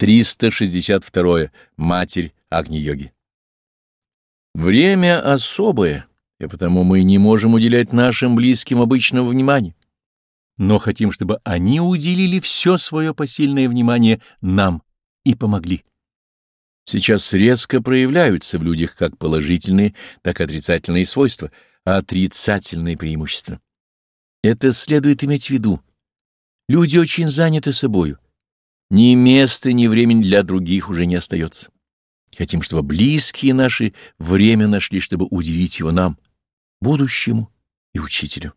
362. Матерь Агни-йоги. Время особое, и потому мы не можем уделять нашим близким обычного внимания, но хотим, чтобы они уделили все свое посильное внимание нам и помогли. Сейчас резко проявляются в людях как положительные, так и отрицательные свойства, а отрицательные преимущества. Это следует иметь в виду. Люди очень заняты собою ни места, ни времени для других уже не остается. Хотим, чтобы близкие наши время нашли, чтобы уделить его нам, будущему и учителю.